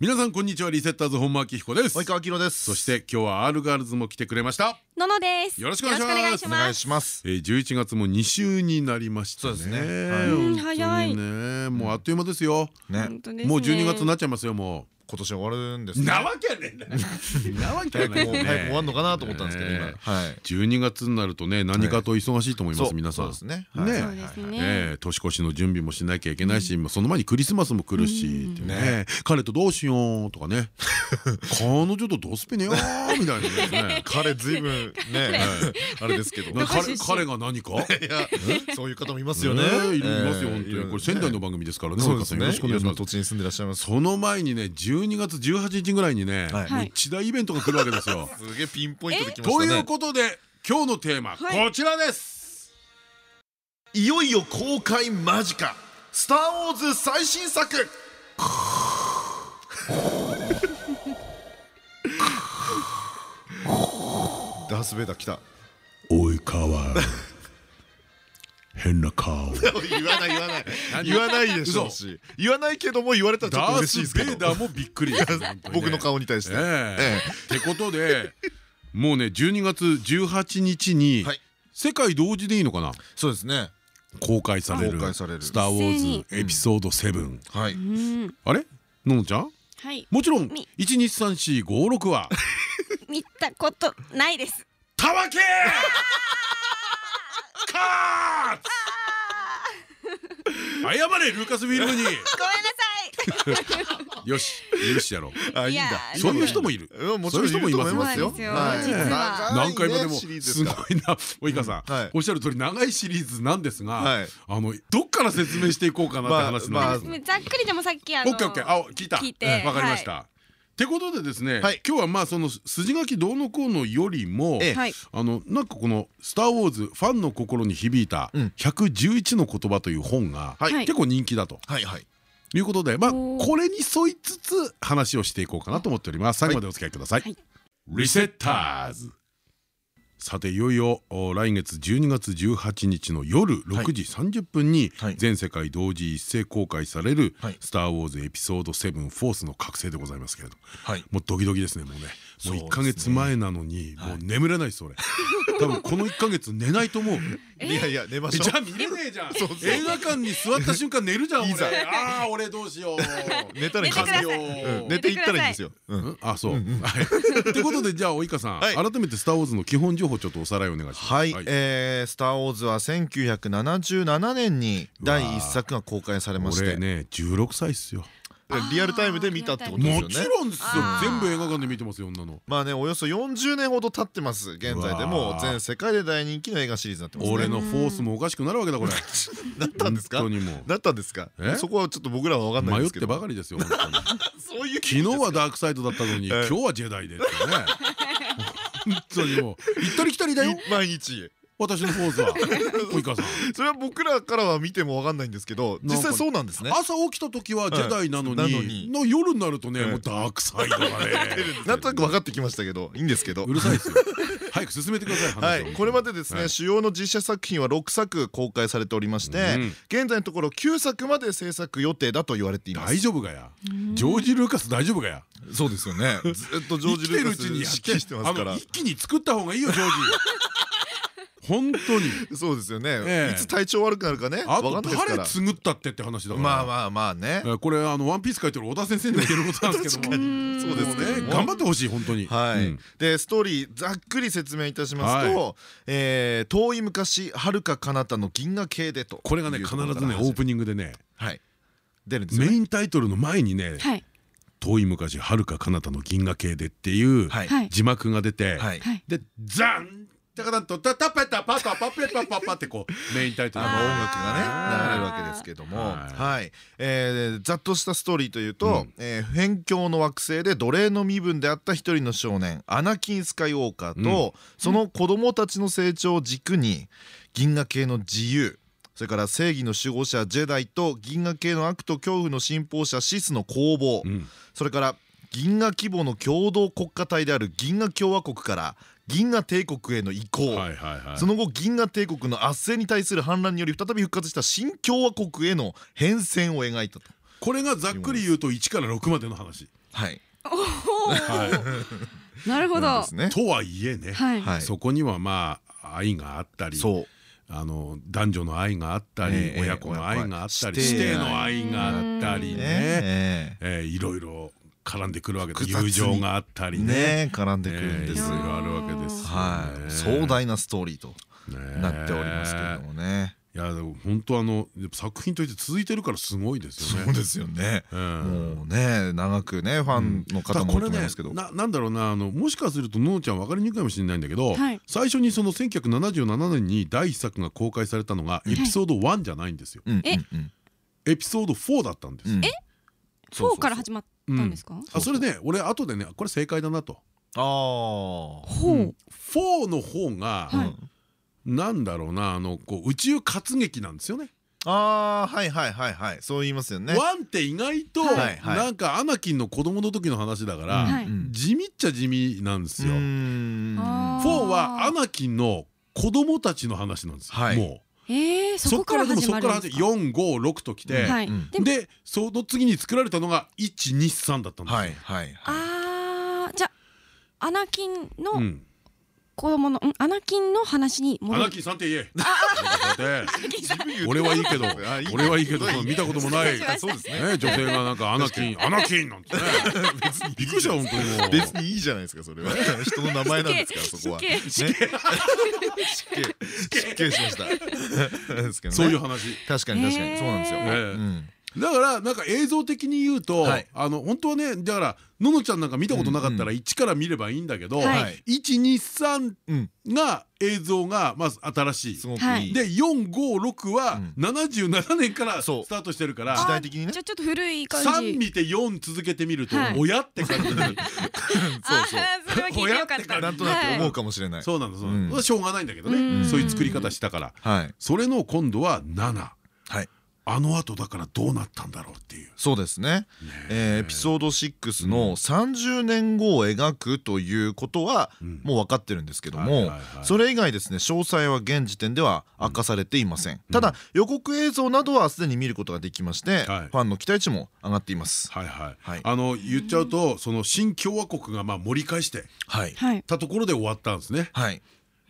皆さんこんにちは。リセッターズ本間明彦です。及川明です。そして今日は R ガールズも来てくれました。ののです。よろしくお願いします。お願いします。えー、11月も2週になりましたね。そうですね。うん早い。ね、もうあっという間ですよ。もう12月になっちゃいますよ、も今年終わるんですなわけねえ。なわけ ね。もう早く終わるのかなと思ったんですけど今。ねはい。12月になるとね、何かと忙しいと思います、皆さん。そうですね。年越しの準備もしなきゃいけないし、まあその前にクリスマスも来るし、っていうね。彼とどうしようとかね。彼女とどうすっぺねよみたいなね。彼ずいぶんねあれですけど。彼彼が何か？やそういう方もいますよね。ねいますよえー本当に。これ仙台の番組ですからねそうですね。よろしくお願いします。いろんな土地に住んでらっしゃいます。その前にね12月18日ぐらいにねはい。もう一大イベントが来るわけですよ。すげえピンポイントできましたね。ということで今日のテーマはい。こちらです。いよいよ公開間近。スターウォーズ最新作。ダースベイダー来た。及川変な顔。言わない言わない。言わないでしょうし。言わないけども言われたらちょっとダース・嬉しいですけど。ベイダーもびっくり 僕の顔に対して。ええ。えってことでもうね12月18日にはい。世界同時でいいのかな？そうですね。公開される公開される「スター・ウォーズ」エピソード7はい。うん。あれ？ののちゃん？はい。もちろんみ。123456は。見たことないです。たわけ謝れルーカスフィルムに。ごめんなさい。よし許してやろう。あいいんだ。そういう人もいる。うんもちろんいると思いますよ。何回もでも長いねシリーズすごいな及川さん、はい。おっしゃる通り長いシリーズなんですが、はい。あのどっから説明していこうかなって話ざっくりでもさっきあのオッケーオッケー。あ聞いた。聞いてわかりました、ってことでですね、はい。今日はまあその筋書きどうのこうのよりも、あのなんかこの「スター・ウォーズ」ファンの心に響いたうん111の言葉という本が結構人気だと。はいはい。いうことでまあこれに沿いつつ話をしていこうかなと思っております。最後までお付き合いください。はい。リセッターズさていよいよお来月12月18日の夜6時30分にはい。全世界同時一斉公開されるはい「スター・ウォーズ」エピソード7フォースの覚醒でございますけれどはい。もうドキドキですねもうねもうそうですね。1か月前なのにもう眠れないです俺多分この1か月寝ないと思う。いやいや寝ましょう。えじゃあ見れねえじゃん。映画館に座った瞬間寝るじゃんいざ。俺。ああ俺どうしよう。寝たらいいんです寝てください。よう。ん。寝ていったらいいんですよ。あそう。はい。ってことでじゃあ及川さん。はい。改めて「スター・ウォーズ」の基本情報ちょっとおさらいお願いします。はい、えースター・ウォーズは1977年に第一作が公開されまして、俺ね16歳っすよ。リアルタイムで見たってことですよね。もちろんですよ。全部映画館で見てますよ女の。まあねおよそ40年ほど経ってます現在でうも全世界で大人気の映画シリーズになってますね。俺のフォースもおかしくなるわけだこれ。なったんですか？なったんですか？え？そこはちょっと僕らは分かんないですけど。てばかりですよ本当に。そういう昨日はダークサイドだったのに今え。え日はジェダイでってね。本当にもう。行ったり来たりだよ。毎日私のフォースは。及川さん。それは僕らからは見ても分かんないんですけど実際そうなんですね。朝起きた時はジェダイなのなのに。にの夜になるとねええもうダークサイドがね。なんとなく分かってきましたけどいいんですけど。うるさいですよ。早く進めてください。はい、これまでですね、はい。主要の実写作品は6作公開されておりまして、うん。現在のところ9作まで制作予定だと言われています。大丈夫かや？ジョージ・ルーカス大丈夫かや？そうですよね。ずっとジョージ・ルーカス生きてるうちにやって指揮してますから。一気に作った方がいいよジョージ 本当に。そうですよね、ええ。いつ体調悪くなるかねあと誰作ったってって話だから。まあまあまあね。えこれあのワンピース書いてる小田先生にも言えることなんですけども。そうですね頑張ってほしい本当に。はい、うん。でストーリーざっくり説明いたしますと、はえー遠い昔遥か彼方の銀河系でとこれがね必ずねオープニングでねはい。出るんですよね。メインタイトルの前にねはい「遠い昔遥か彼方の銀河系で」っていう字幕が出てでザンタカタンとタタペタパタパペパパパってこうメインタイトルあのの音楽がね流れるわけですけども。はい。えーざっとしたストーリーというとえー辺境の惑星で奴隷の身分であった一人の少年アナキン・スカイウォーカーとその子供たちの成長を軸に銀河系の自由それから正義の守護者ジェダイと銀河系の悪と恐怖の信奉者シスの攻防うん。それから銀河規模の共同国家体である銀河共和国から銀河帝国への移行、その後銀河帝国の圧政に対する反乱により再び復活した新共和国への変遷を描いたと。これがざっくり言うと1から6までの話。はい、はなるほど。とはいえねそこにはまあ愛があったりそう。あの男女の愛があったりええ親子の愛があったり師弟の愛があったりね。ねえーいろいろ絡んでくるわけです友情があったりね。絡んでくるんですよ。えーいろいろあるわけですはい、壮大なストーリーとねなっておりますけれどもね。いやでも本当あの作品として続いてるからすごいですよね。そうですよね。うんもうね長くねファンの方も多いと思いますけど。ななんだろうなあのもしかするとののちゃん分かりにくいかもしれないんだけど、はい。最初にその1977年に第一作が公開されたのがエピソード1じゃないんですよ、エピソード4だったんです、うん。え？そうそうそう。フォーから始まったん。ですか？あそれね俺後でねこれ正解だなと、ああほう。4の方が、はい。なんだろうなあのこう宇宙活劇なんですよね。ああはいはいはいはい。そう言いますよね。 one って意外となんかアナキンの子供の時の話だから、地味っちゃ地味なんですよ。う4ん。あー。はアナキンの子供たちの話なんですよ。はい。もえー、うそこからでも始まそこからるんですか456ときて、はい。うん。でその次に作られたのが123だったんですよ。はいはいはい。あーじゃあアナキンうのん。子供のんアナキンの話にアナキンさんって言え。俺はいいけど俺はいいけど見たこともない。女性がなんかアナキンアナキンなんてね。びっくりした本当にも。う。別にいいじゃないですかそれは。人の名前なんですからそこは。ね。死失敬失敬しました。ですけどねそういう話。確かに確かにそうなんですよ。だからなんか映像的に言うと、はい。あの本当はねだからののちゃんなんか見たことなかったら1から見ればいいんだけど、はい。123うんが映像がまず新しい。す。ごくはい。で456はうん。77年からそう。スタートしてるから時代的にね。じゃあちょっと古い感じ。3見て4続けてみるとはい。親って感じになる。それは聞いてよかったなんとなく思うかもしれない。そうなんだそうなんだ。しょうがないんだけどうん。ねそういう作り方したから。はい。それの今度は7はい。あの後だからどうなったんだろうっていう。そうですね。え。ーエピソード6の30年後を描くということはうん。もう分かってるんですけどもそれ以外ですね詳細は現時点では明かされていません。ただ予告映像などはすでに見ることができましてフはい。ァンの期待値も上がっています。はいはい、はい。あの言っちゃうとその新共和国がまあ盛り返してはい。はい。たところで終わったんですね。はい。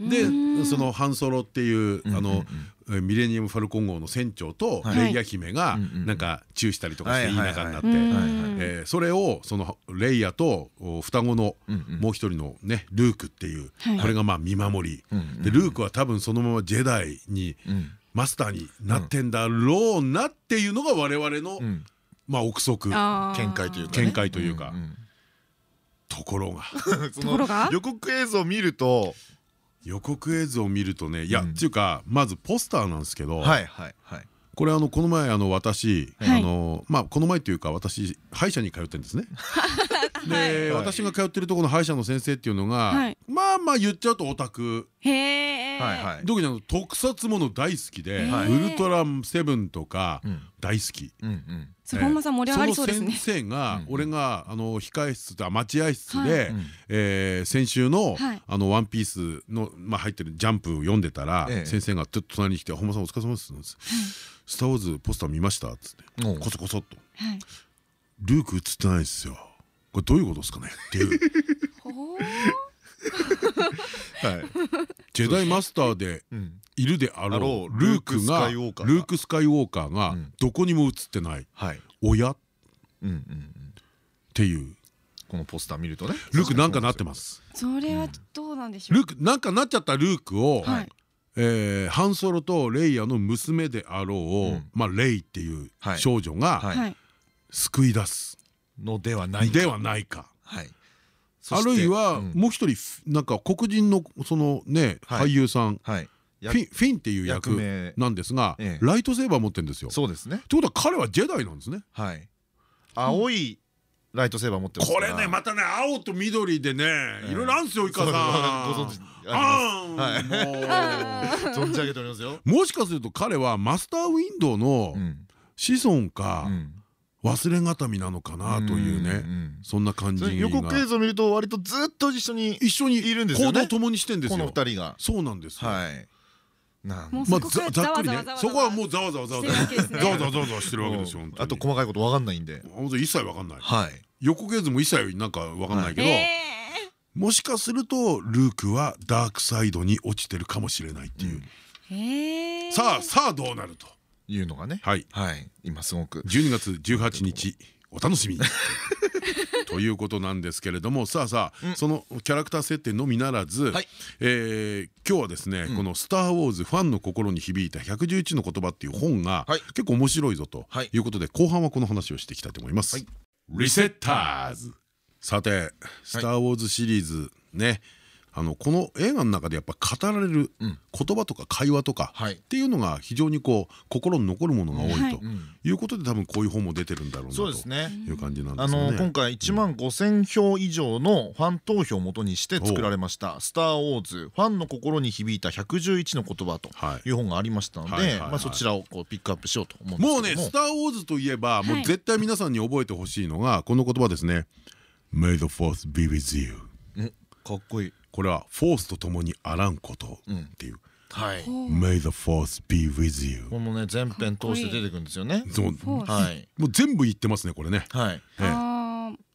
でうん。そのハンソロっていううんあのえミレニアム・ファルコン号の船長とはい。レイヤ姫がなんかチューしたりとかしていい仲になってそれをそのレイヤとお双子のもう一人のねルークっていうはい。これがまあ見守り。でルークは多分そのままジェダイにうん。マスターになってんだろうなっていうのが我々のうん。まあ憶測。見解というかね。見解というか。ところが。予告映像を見ると予告映像を見るとねいやうん。っていうかまずポスターなんですけどはいはいはい。これあのこの前あの私はい。あのまあこの前というか私歯医者に通ってるんですね。ではい。私が通ってるところの歯医者の先生っていうのはがい。まあまあ言っちゃうとオタク。へえ。はいはい。特にあの特撮もの大好きではいウルトラセブンとかうん。大好き。うんうん。それ本間さん盛り上がりそうですそのね先生がうん俺があの控え室と待合室はで先週のワンピースのまあ入ってるジャンプを読んでたらええ。先生がちょっと隣に来て「本間さんお疲れ様です」スター・ウォーズポスター見ました?」っつって。こそこそっと。はい「ルーク映ってないですよ」これどういうことですかね？っていう。はい。ジェダイマスターでうん。いるでああろろううルークが。ルークスカイウォーカーがどこにも映ってないはい。親？っうんうんうん。ていう。このポスター見るとね。ルークなんかなってます。それはどうなんでしょう？ルークなんかなっちゃったルークをはい。えーハンソロとレイヤの娘であろう、うん。まあレイっていうはい。少女が救い出すのではないか。ではないか。はい。あるいはもう一人なんか黒人のそのね俳優さん。はい。フィンフィンっていう役なんですがライトセーバー持ってるんですよ。そうですね。ということは彼はジェダイなんですね。はい。青いライトセーバー持ってこれねまたね青と緑でねいろいろあるんですよいかさん。ご存知あります。はい。存じ上げておりますよ。もしかすると彼はマスターウィンドウの子孫か忘れがたみなのかなというねそんな感じ予告映像を見ると割とずっと一緒に一緒にいるんですよね。行動共にしてんですよ。この二人が。そうなんですはい。まあざっくりね。そこはもうざわざわざわざわざわざわざわしてるわけですよあと細かいことわかんないんで一切わかんないはい予告映像も一切なんかわかんないけどもしかするとルークはダークサイドに落ちてるかもしれないっていうさあさあどうなるというのがね。はい。今すごく。12月18日お楽しみに。ということなんですけれどもさあさあそのキャラクター設定のみならず今日はですねこの「スター・ウォーズファンの心に響いた111の言葉」っていう本が結構面白いぞとい。うことで後半はこの話をしていきたいと思います。リセッターズ。さて「スター・ウォーズ」シリーズねあのこの映画の中でやっぱ語られる言葉とか会話とかっていうのが非常にこう心に残るものが多いとい。うことで多分こういう本も出てるんだろうなという感じなんですね。今回1万5,000票以上のファン投票をもとにして作られました「スター・ウォーズファンの心に響いた111の言葉」とい。う本がありましたのでそちらをこうピックアップしようと思うんですも。うね「スター・ウォーズ」といえばもう絶対皆さんに覚えてほしいのがこの言葉ですね。May the force be with you かっこいいこれはフォースとともにあらんことっていう。はい。May the force be with you。このね全編通して出てくるんですよね。そう。はい。もう全部言ってますねこれね。はい。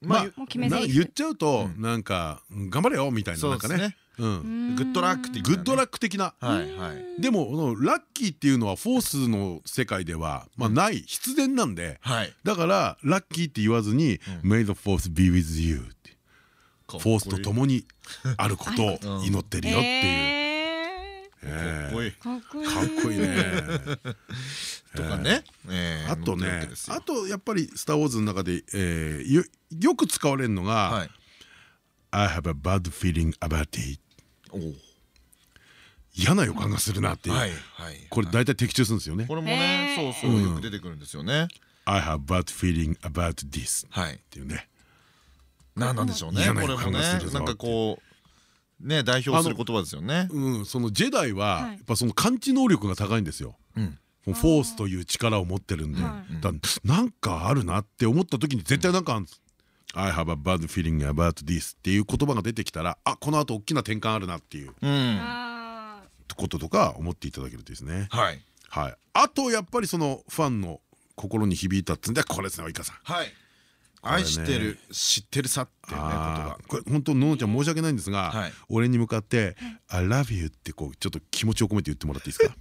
まあ言っちゃうとなんか頑張れよみたいななんかね。うん、グッドラックグッドラック的な。でもラッキーっていうのはフォースの世界ではまあない必然なんで。だからラッキーって言わずに May the force be with you って。フォースと共にあることを祈ってるよっていう。かっこいい。かっこいいね。とかね。あとね、あとやっぱりスターウォーズの中でよく使われるのが I have a bad feeling about it。嫌な予感がするなっていう。これ大体的中するんですよね。これもね、そうそうよく出てくるんですよね。I have bad feeling about this っていうね。何なんでしょうねこれもねなんかこうね代表する言葉ですよね。うんそのジェダイはやっぱその感知能力が高いんですよ。フォースという力を持ってるんで。なんかあるなって思った時に絶対なんかあるんです I have a bad feeling about this っていう言葉が出てきたらあこの後大きな転換あるなっていう。こととか思っていただけるとですね。はい。あとやっぱりそのファンの心に響いたっつんでこれですね及川さん。はい愛してる知ってるさっていうねことがこれ本当ののちゃん申し訳ないんですが俺に向かって「I love you」ってこうちょっと気持ちを込めて言ってもらっていいですか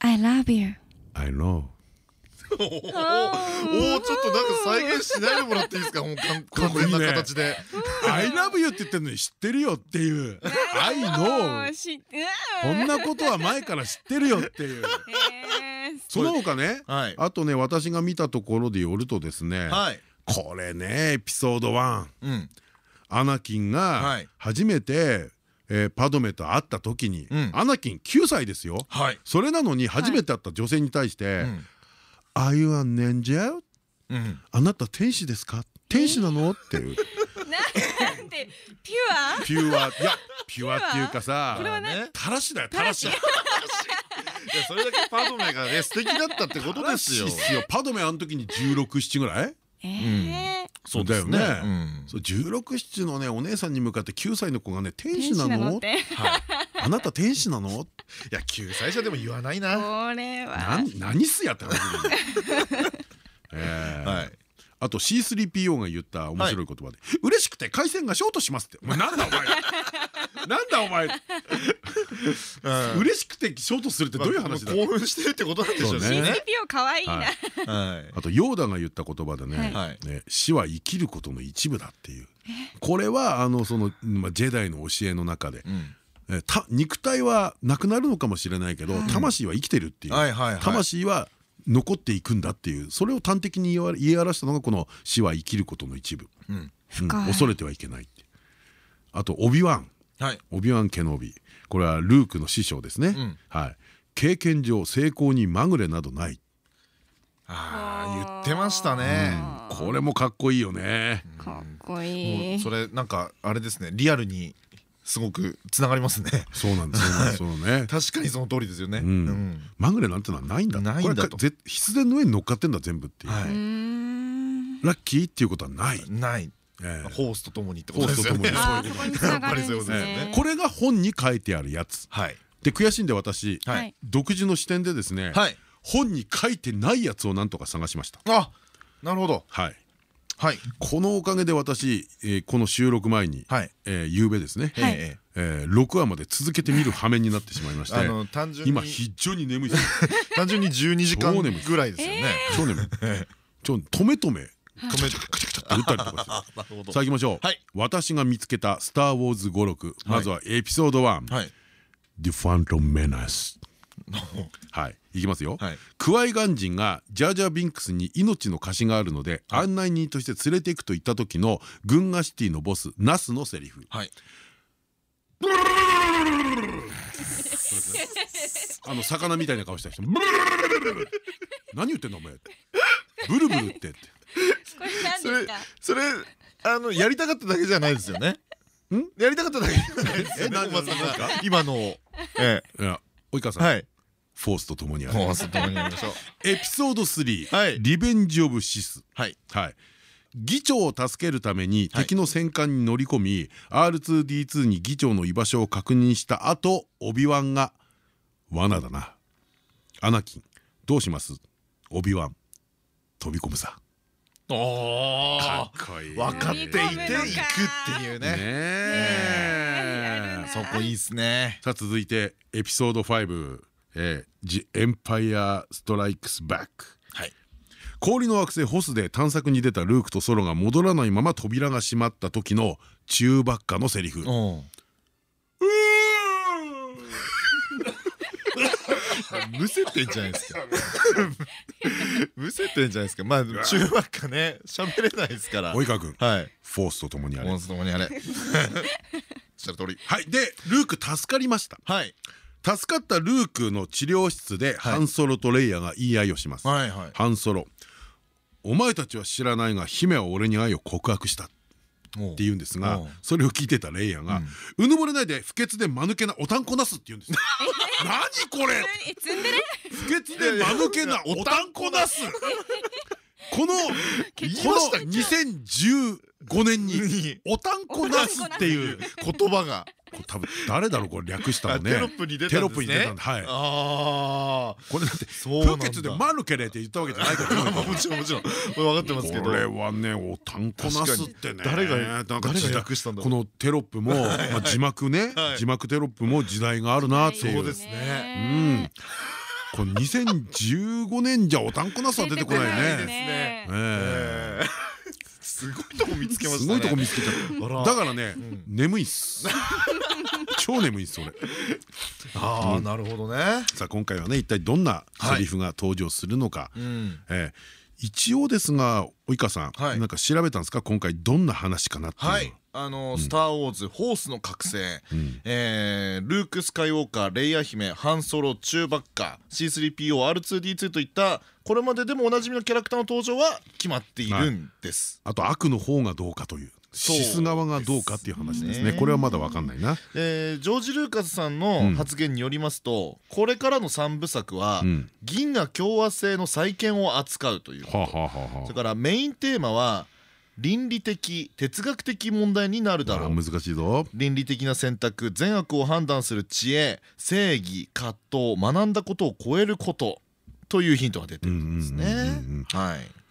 ？I love you. I know. おおちょっとなんか再現しないでもらっていいですか？もう完全な形で「I love you」って言ってるのに知ってるよっていう「I know」こんなことは前から知ってるよっていう。その他ね。あとね私が見たところでよるとですねこれねエピソード1アナキンが初めてパドメと会った時にアナキン9歳ですよ。それなのに初めて会った女性に対して「Are you a ninja?」あなた天使ですか？天使なの？っていう。なんてピュア？ピュア？いやピュアっていうかさたらしだよたらしそれだけパドメがね 素敵だったってことですよ。パドメあの時に1617ぐらい？そうだよね。1617のねお姉さんに向かって9歳の子がね天使なの？あなた天使なの？いや9歳じゃでも言わないな。これは。何すやって感じ はいあと C3PO が言った面白い言葉で「嬉しくて回線がショートします」って「お前なんだお前。なんだお前。嬉しくてショートするってどういう話だ？興奮してるってことなんでしょうね。C3PO 可愛いな。あとヨーダが言った言葉でね死は生きることの一部だっていう。これはあのそのジェダイの教えの中で肉体はなくなるのかもしれないけど魂は生きてるっていう。魂は残っていくんだっていうそれを端的に言い表したのがこの「死は生きることの一部」うん。恐れてはいけないあとオビワン、はい、オビワン・ケノビ。これはルークの師匠ですね、うん、はい、経験上成功にまぐれなどない。あ言ってましたね、うん、これもかっこいいよね。かっこいい。それなんかあれですね。リアルにすごくつながりますね。そうなんです。そうね。確かにその通りですよね。まぐれなんてのはないんだ。ないんだと。必然の上に乗っかってんだ全部っていう。ラッキーっていうことはない。ない。ホースとともにってことですよね。これが本に書いてあるやつ。で悔しいんで私独自の視点でですね。本に書いてないやつをなんとか探しました。あ、なるほど。はい。はい、このおかげで私、えー、この収録前に、はい。えー、夕べですね、はい。えー、6話まで続けて見る羽目になってしまいましてあの単純今非常に眠いです。単純に12時間ぐらいですよね。超眠い。ちょ止め止め止めてカチャカチャって打ったりとかして。さ あ行きましょう、はい、私が見つけた「スター・ウォーズ語録」まずはエピソード1「はい、The Phantom Menace」はい。いきますよ、はい、クワイガン人がジャージャービンクスに命の貸しがあるので、はい、案内人として連れていくと言った時のグンガシティのボスナスのセリフ、はい、あの魚みたいな顔した人。何言ってんのお前ブルブルってって。それそれあのやりたかっただけじゃないですよね。やりたかっただけじゃないですよね。今の。ええ。いや及川さんはいフォースとともにある。フォースともにありましょう。エピソード3、リベンジオブシス。はい。はい。議長を助けるために敵の戦艦に乗り込み、R2D2 に議長の居場所を確認した後オビワンが「罠だなアナキンどうします？オビワン飛び込むさ」おかっこいい。分かっていて行くっていうねねそこいいっすね。さあ続いてエピソード5えー、The Empire Strikes Back はい。氷の惑星ホスで探索に出たルークとソロが戻らないまま扉が閉まった時のチューバッカのセリフむせてんじゃないですか。むせてんじゃないですか。まあチューバッカね喋れないですから。及川君はい。フォースとともにあれ。フォースともにあれ。した通り。はい。でルーク助かりました。はい。助かったルークの治療室でハンソロとレイヤが言い合いをします。ハンソロ。お前たちは知らないが姫は俺に愛を告白したって言うんですがそれを聞いてたレイヤが「うぬぼれないで不潔で間抜けなおたんこなす」って言うんです。何これ！不潔で間抜けなおたんこなす。このこの2015年に「おたんこなす」っていう言葉が多分誰だろうこれ略したのね。テロップに出たんですね。はい。ああこれだって不潔でマルケレって言ったわけじゃないから。もちろんもちろん。分かってますけど。これはねおたんこなすってね。誰が誰が略したんだこのテロップも 字幕ね。字幕テロップも時代があるなっていう。そうですね。うん。これ2015年じゃおたんこなすは出てこないね。ええ。すごいとこ見つけましたすごいとこ見つけちゃった。だからね眠いっす。超眠いっす。俺ああなるほどね。さあ今回はね一体どんなセリフが登場するのか。え一応ですが及川さんなんか調べたんですか？今回どんな話かなっていうのあの「スター・ウォーズ」ホースの覚醒、えルーク・スカイウォーカーレイヤ姫ハンソロチューバッカー C3POR2D2 といったこれまででもおなじみのキャラクターの登場は決まっているんです、あと悪の方がどうかというシス側がどうかっていう話ですね。これはまだわかんないな、えー、ジョージ・ルーカスさんの発言によりますと、うん、これからの3部作は、うん、銀河共和制の再建を扱うというそれからメインテーマは倫理的哲学的問題になるだろう。難しいぞ。倫理的な選択善悪を判断する知恵正義葛藤学んだことを超えることというヒントが出てるんですね。はい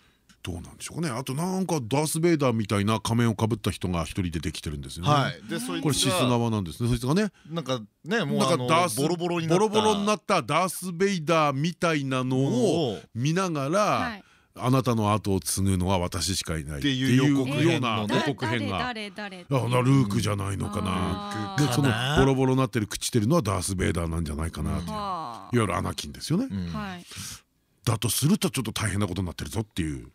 どうなんでしょうかね。あとなんかダース・ベイダーみたいな仮面をかぶった人が一人出てきてるんですよね。はい、でこれシス側なんですね。そいつがね。なんかねもうなんかダースボロボロにボロボロになったダース・ベイダーみたいなのを見ながら。はい。あなたの後を継ぐのは私しかいないっていう予告ような予告編が。あルークじゃないのかな。でそのボロボロなってる朽ちてるのはダース・ベイダーなんじゃないかなという。いわゆるアナキンですよね。だとするとちょっと大変なことになってるぞっていう。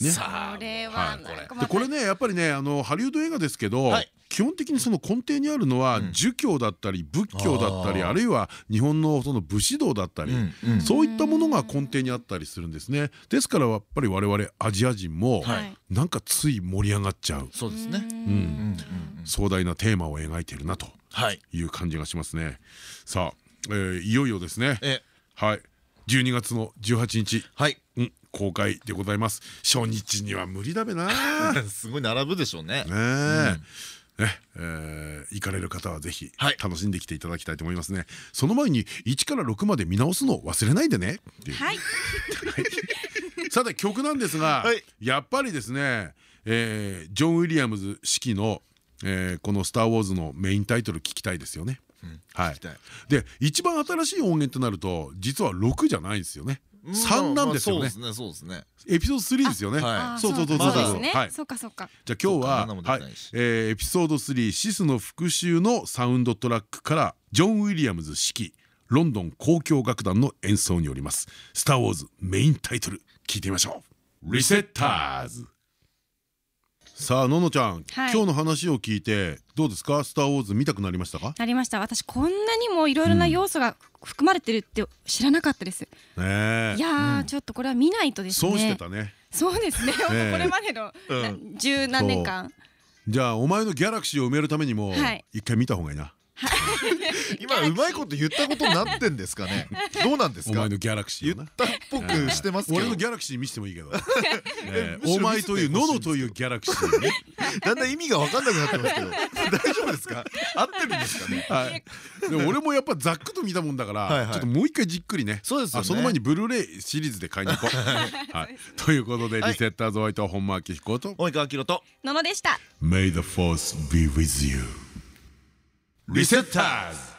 ね、それはでこれねやっぱりねあのハリウッド映画ですけど、基本的にその根底にあるのは儒教だったり仏教だったりあるいは日本のその武士道だったりそういったものが根底にあったりするんですね。ですからやっぱり我々アジア人もなんかつい盛り上がっちゃう。そうですね。壮大なテーマを描いているなとい。う感じがしますね。さあいよいよですね。はい。12月の18日。はい公開でございます。初日には無理だべな。すごい並ぶでしょうね。ねねえー、行かれる方はぜひ楽しんできていただきたいと思いますね。その前に1から6まで見直すの忘れないでね。はい。さて曲なんですが、はい、やっぱりですね、えー、ジョン・ウィリアムズ指揮の、えー、この「スター・ウォーズ」のメインタイトル聞きたいですよね。うん、はい、で一番新しい音源となると実は6じゃないんですよね。三なんですよね。そうですね。エピソード3ですよね。そうそうそうそう。はい。そうかそうか。じゃあ今日ははいエピソード3シスの復讐のサウンドトラックからジョンウィリアムズ指揮ロンドン交響楽団の演奏によりますスターウォーズメインタイトル聞いてみましょう。リセッターズ。さあののちゃん、今日の話を聞いてどうですか？スターウォーズ見たくなりましたか？なりました。私こんなにもいろいろな要素が含まれてるって知らなかったです、ね、いやちょっとこれは見ないとですね。そうしてたね。そうですね。これまでの十何年間。じゃあお前のギャラクシーを埋めるためにも一回見た方がいいな 今うまいこと言ったことになってんですかね？どうなんですか？お前のギャラクシー言ったっぽくしてます俺のギャラクシー見せてもいいけど。お前というののというギャラクシーね。だんだん意味が分かんなくなってますけど。大丈夫ですか？合ってるんですかね？はい。でも俺もやっぱざっくと見たもんだから、ちょっともう一回じっくりね。そうですその前にブルーレイシリーズで買いに行こう。はい。ということでリセッターズホワイト本間明彦と及川明とののでした。May the force be with you. リセッターズ。